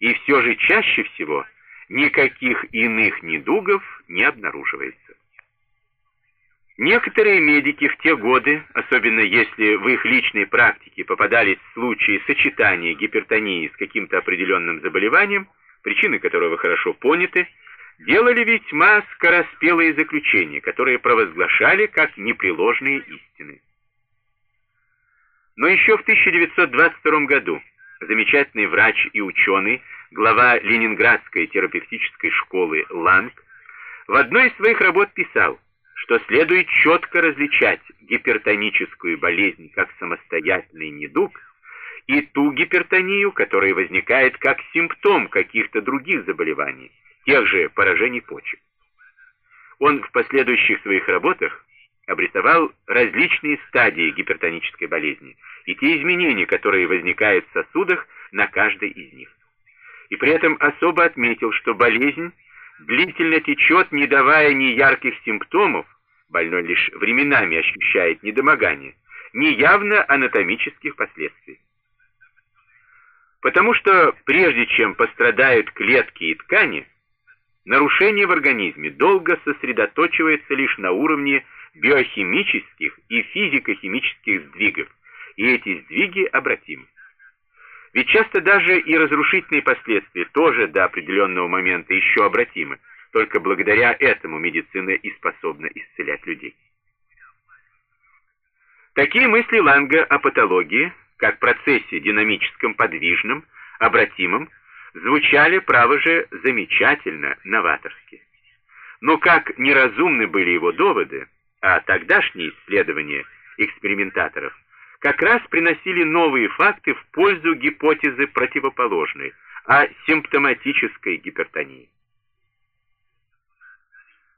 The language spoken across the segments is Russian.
и все же чаще всего никаких иных недугов не обнаруживается. Некоторые медики в те годы, особенно если в их личной практике попадались случаи сочетания гипертонии с каким-то определенным заболеванием, причины которого хорошо поняты, делали весьма скороспелые заключения, которые провозглашали как непреложные истины. Но еще в 1922 году замечательный врач и ученый, глава Ленинградской терапевтической школы Ланг, в одной из своих работ писал, что следует четко различать гипертоническую болезнь как самостоятельный недуг и ту гипертонию, которая возникает как симптом каких-то других заболеваний, тех же поражений почек. Он в последующих своих работах обрисовал различные стадии гипертонической болезни и те изменения, которые возникают в сосудах на каждой из них. И при этом особо отметил, что болезнь длительно течет, не давая ни ярких симптомов, больной лишь временами ощущает недомогание, ни явно анатомических последствий. Потому что прежде чем пострадают клетки и ткани, нарушение в организме долго сосредоточивается лишь на уровне биохимических и физико-химических сдвигов, и эти сдвиги обратимы. Ведь часто даже и разрушительные последствия тоже до определенного момента еще обратимы, только благодаря этому медицина и способна исцелять людей. Такие мысли Ланга о патологии, как процессе динамическом, подвижном, обратимом, звучали, право же, замечательно, новаторски. Но как неразумны были его доводы, а тогдашние исследования экспериментаторов как раз приносили новые факты в пользу гипотезы противоположной, о симптоматической гипертонии.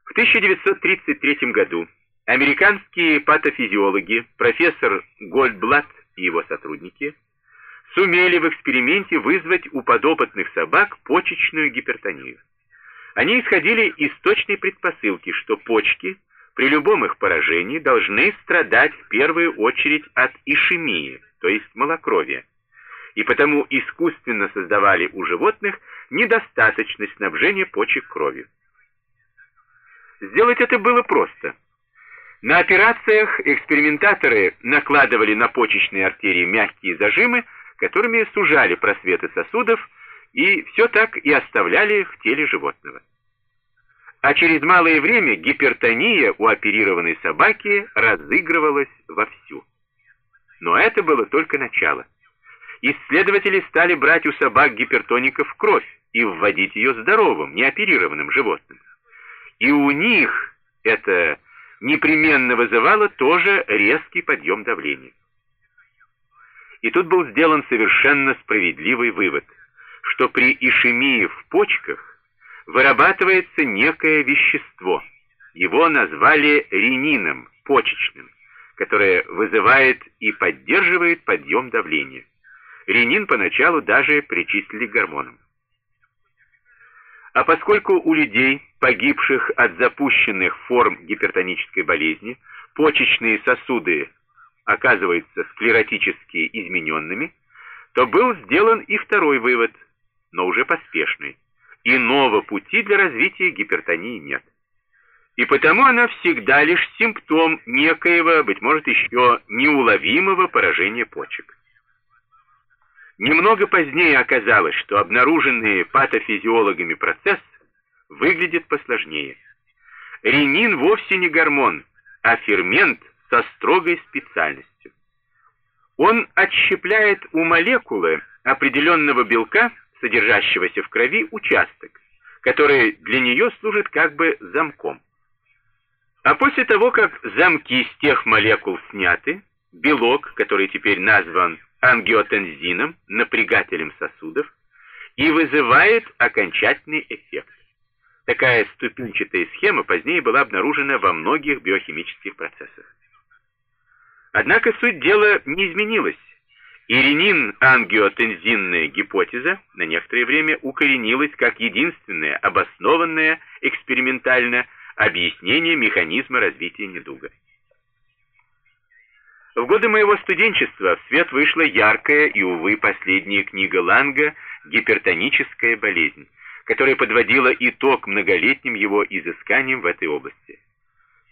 В 1933 году американские патофизиологи, профессор Гольдблат и его сотрудники, сумели в эксперименте вызвать у подопытных собак почечную гипертонию. Они исходили из точной предпосылки, что почки – при любом их поражении должны страдать в первую очередь от ишемии, то есть малокровия, и потому искусственно создавали у животных недостаточность снабжения почек кровью. Сделать это было просто. На операциях экспериментаторы накладывали на почечные артерии мягкие зажимы, которыми сужали просветы сосудов, и все так и оставляли в теле животного а через малое время гипертония у оперированной собаки разыгрывалась вовсю. Но это было только начало. Исследователи стали брать у собак гипертоников кровь и вводить ее здоровым, неоперированным животным. И у них это непременно вызывало тоже резкий подъем давления. И тут был сделан совершенно справедливый вывод, что при ишемии в почках вырабатывается некое вещество. Его назвали ренином, почечным, которое вызывает и поддерживает подъем давления. Ренин поначалу даже причислили к гормонам. А поскольку у людей, погибших от запущенных форм гипертонической болезни, почечные сосуды оказываются склеротически измененными, то был сделан и второй вывод, но уже поспешный. Иного пути для развития гипертонии нет. И потому она всегда лишь симптом некоего, быть может, еще неуловимого поражения почек. Немного позднее оказалось, что обнаруженный патофизиологами процесс выглядит посложнее. Ренин вовсе не гормон, а фермент со строгой специальностью. Он отщепляет у молекулы определенного белка содержащегося в крови, участок, который для нее служит как бы замком. А после того, как замки с тех молекул сняты, белок, который теперь назван ангиотензином, напрягателем сосудов, и вызывает окончательный эффект. Такая ступенчатая схема позднее была обнаружена во многих биохимических процессах. Однако суть дела не изменилась, Иринин-ангиотензинная гипотеза на некоторое время укоренилась как единственное обоснованное экспериментально объяснение механизма развития недуга. В годы моего студенчества в свет вышла яркая и, увы, последняя книга Ланга гипертоническая болезнь, которая подводила итог многолетним его изысканиям в этой области.